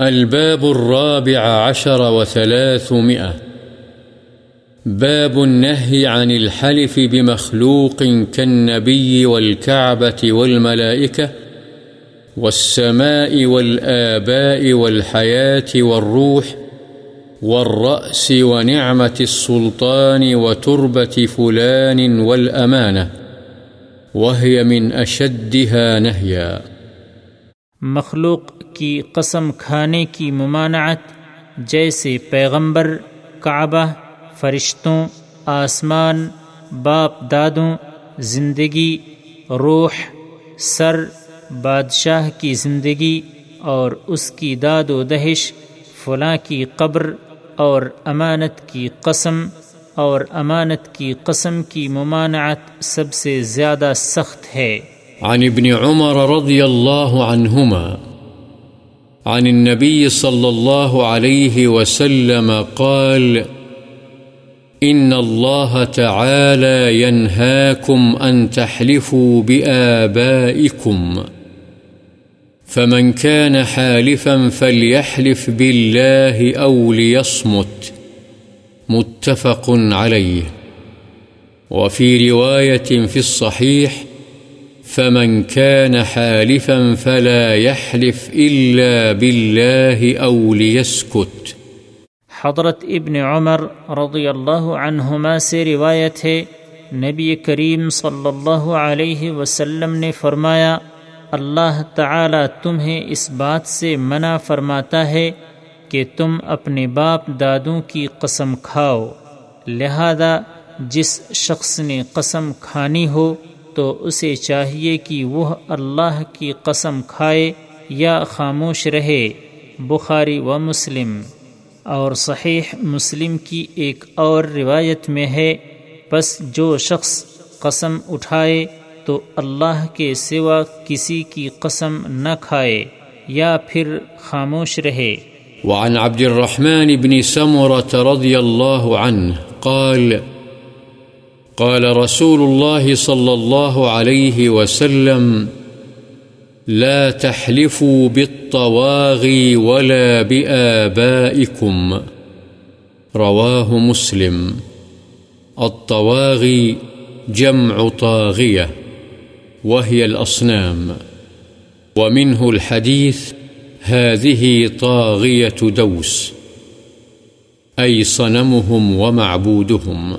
الباب الرابع عشر وثلاثمائة. باب النهي عن الحلف بمخلوق كالنبي والكعبة والملائكة والسماء والآباء والحياة والروح والرأس ونعمة السلطان وتربة فلان والأمانة، وهي من أشدها نهيا. مخلوق کی قسم کھانے کی ممانعت، جیسے پیغمبر، کعبہ، فرشتوں، آسمان، باپ دادوں، زندگی، روح، سر، بادشاہ کی زندگی اور اس کی داد و دہش، فلاں کی قبر اور امانت کی قسم اور امانت کی قسم کی ممانعت سب سے زیادہ سخت ہے۔ عن ابن عمر رضي الله عنهما عن النبي صلى الله عليه وسلم قال إن الله تعالى ينهاكم أن تحلفوا بآبائكم فمن كان حالفا فليحلف بالله أو ليصمت متفق عليه وفي رواية في الصحيح فمن كان حالفا فلا يحلف إلا بالله أو ليسكت حضرت ابن عمر رضی اللہ عنہما سے روایت ہے، نبی کریم صلی اللہ علیہ وسلم نے فرمایا، اللہ تعالی تمہیں اس بات سے منع فرماتا ہے کہ تم اپنے باپ دادوں کی قسم کھاؤ، لہذا جس شخص نے قسم کھانی ہو تو اسے چاہیے کہ وہ اللہ کی قسم کھائے یا خاموش رہے، بخاری و مسلم۔ اور صحیح مسلم کی ایک اور روایت میں ہے بس جو شخص قسم اٹھائے تو اللہ کے سوا کسی کی قسم نہ کھائے یا پھر خاموش رہے۔ وعن عبد الرحمن بن سمرة رضي الله عنه قال قال رسول الله صلى الله عليه وسلم، لا تحلفوا بالطواغي ولا بآبائكم. رواه مسلم. الطواغي جمع طاغية، وهي الأصنام. ومنه الحديث، هذه طاغية دوس، أي صنمهم ومعبودهم.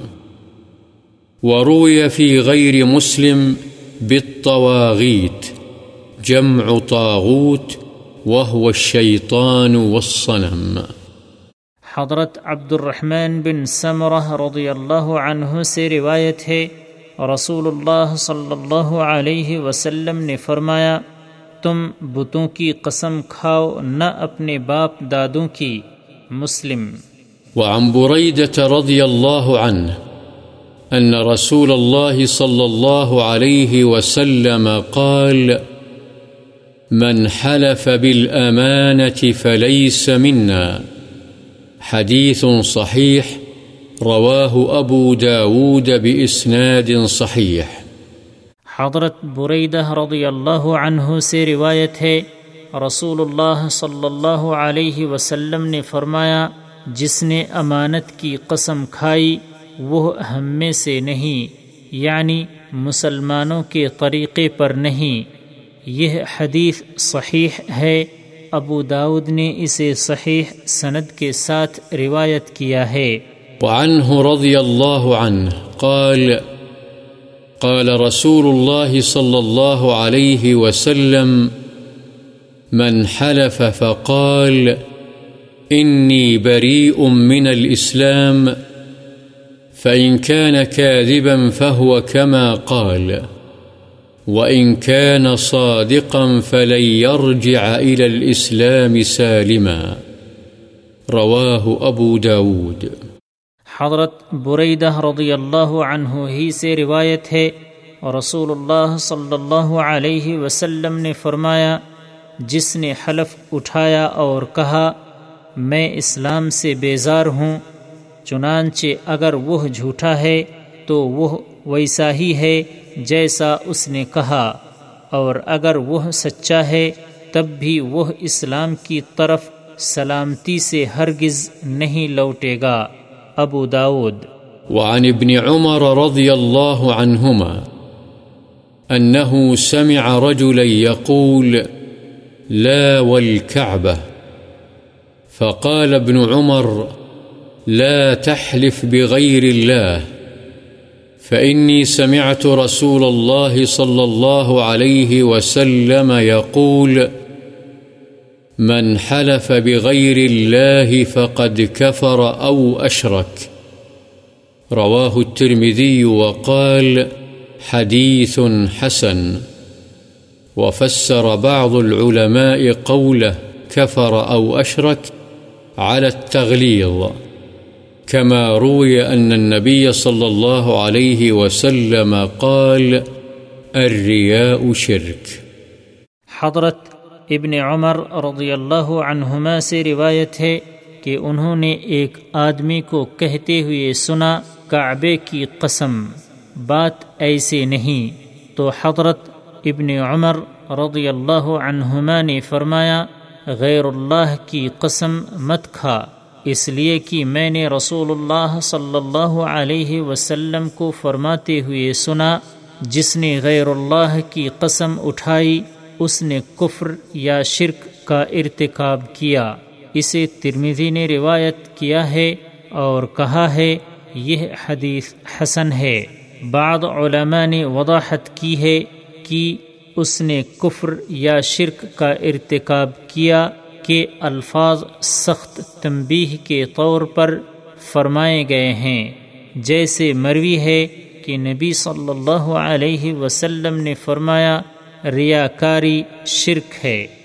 وروي في غير مسلم بالطواغيت جمع طاغوت وهو الشيطان والصنم. حضرت عبد الرحمن بن سمرہ رضی اللہ عنہ سے روایت ہے رسول اللہ صلی اللہ علیہ وسلم نے فرمایا تم بتوں کی قسم کھاؤ نہ اپنے باپ دادوں کی مسلم۔ وعن بريدة رضي الله عنه أن رسول الله صلى الله عليه وسلم قال، من حلف بالأمانة فليس منا. حديث صحيح، رواه أبو داود بإسناد صحيح. حضرت بریدہ رضی اللہ عنہ سے روایت ہے، رسول اللہ صلی اللہ علیہ وسلم نے فرمایا، جس نے امانت کی قسم کھائی وہ ہم میں سے نہیں یعنی مسلمانوں کے طریقے پر نہیں۔ یہ حدیث صحیح ہے۔ ابو داود نے اسے صحیح سند کے ساتھ روایت کیا ہے۔ وعنه رضي الله عنه قال قال رسول الله صلى الله عليه وسلم، من حلف فقال إني بريء من الإسلام فإن كان كاذبا فهو كما قال وإن كان صادقا فلن يرجع إلى الإسلام سالما رواه أبو داود حضرت بریدہ رضی اللہ عنہ ہی سے روایت ہے رسول اللہ صلی اللہ علیہ وسلم نے فرمایا، جس نے حلف اٹھایا اور کہا، میں اسلام سے بیزار ہوں چنانچہ اگر وہ جھوٹا ہے تو وہ ویسا ہی ہے جیسا اس نے کہا۔ اور اگر وہ سچا ہے، تب بھی وہ اسلام کی طرف سلامتی سے ہرگز نہیں لوٹے گا۔ ابو داود وعن ابن عمر رضي الله عنهما أنه سمع رجلا يقول لا والكعبة فقال ابن عمر لا تحلف بغير الله، فإني سمعت رسول الله صلى الله عليه وسلم يقول من حلف بغير الله فقد كفر أو أشرك رواه الترمذي وقال حديث حسن وفسر بعض العلماء قوله كفر أو أشرك على التغليظ. كما روي أن النبي صلى الله عليه وسلم قال، الرياء شرك. حضرت ابن عمر رضی اللہ عنہما سے روایت ہے کہ انہوں نے ایک آدمی کو کہتے ہوئے سنا، کعبے کی قسم، بات ایسے نہیں۔ تو حضرت ابن عمر رضی اللہ عنہما نے فرمایا، غیر اللہ کی قسم مت کھا۔ اس لیے کہ میں نے رسول اللہ صلی اللہ علیہ وسلم کو فرماتے ہوئے سنا، جس نے غیر اللہ کی قسم اٹھائی، اس نے کفر یا شرک کا ارتکاب کیا۔ اسے ترمیزی نے روایت کیا ہے اور کہا ہے، یہ حدیث حسن ہے۔ بعض علماء نے وضاحت کی ہے کہ اس نے کفر یا شرک کا ارتکاب کیا۔ کے الفاظ سخت تنبیہ کے طور پر فرمائے گئے ہیں۔ جیسے مروی ہے کہ نبی صلی اللہ علیہ وسلم نے فرمایا، ریاکاری شرک ہے۔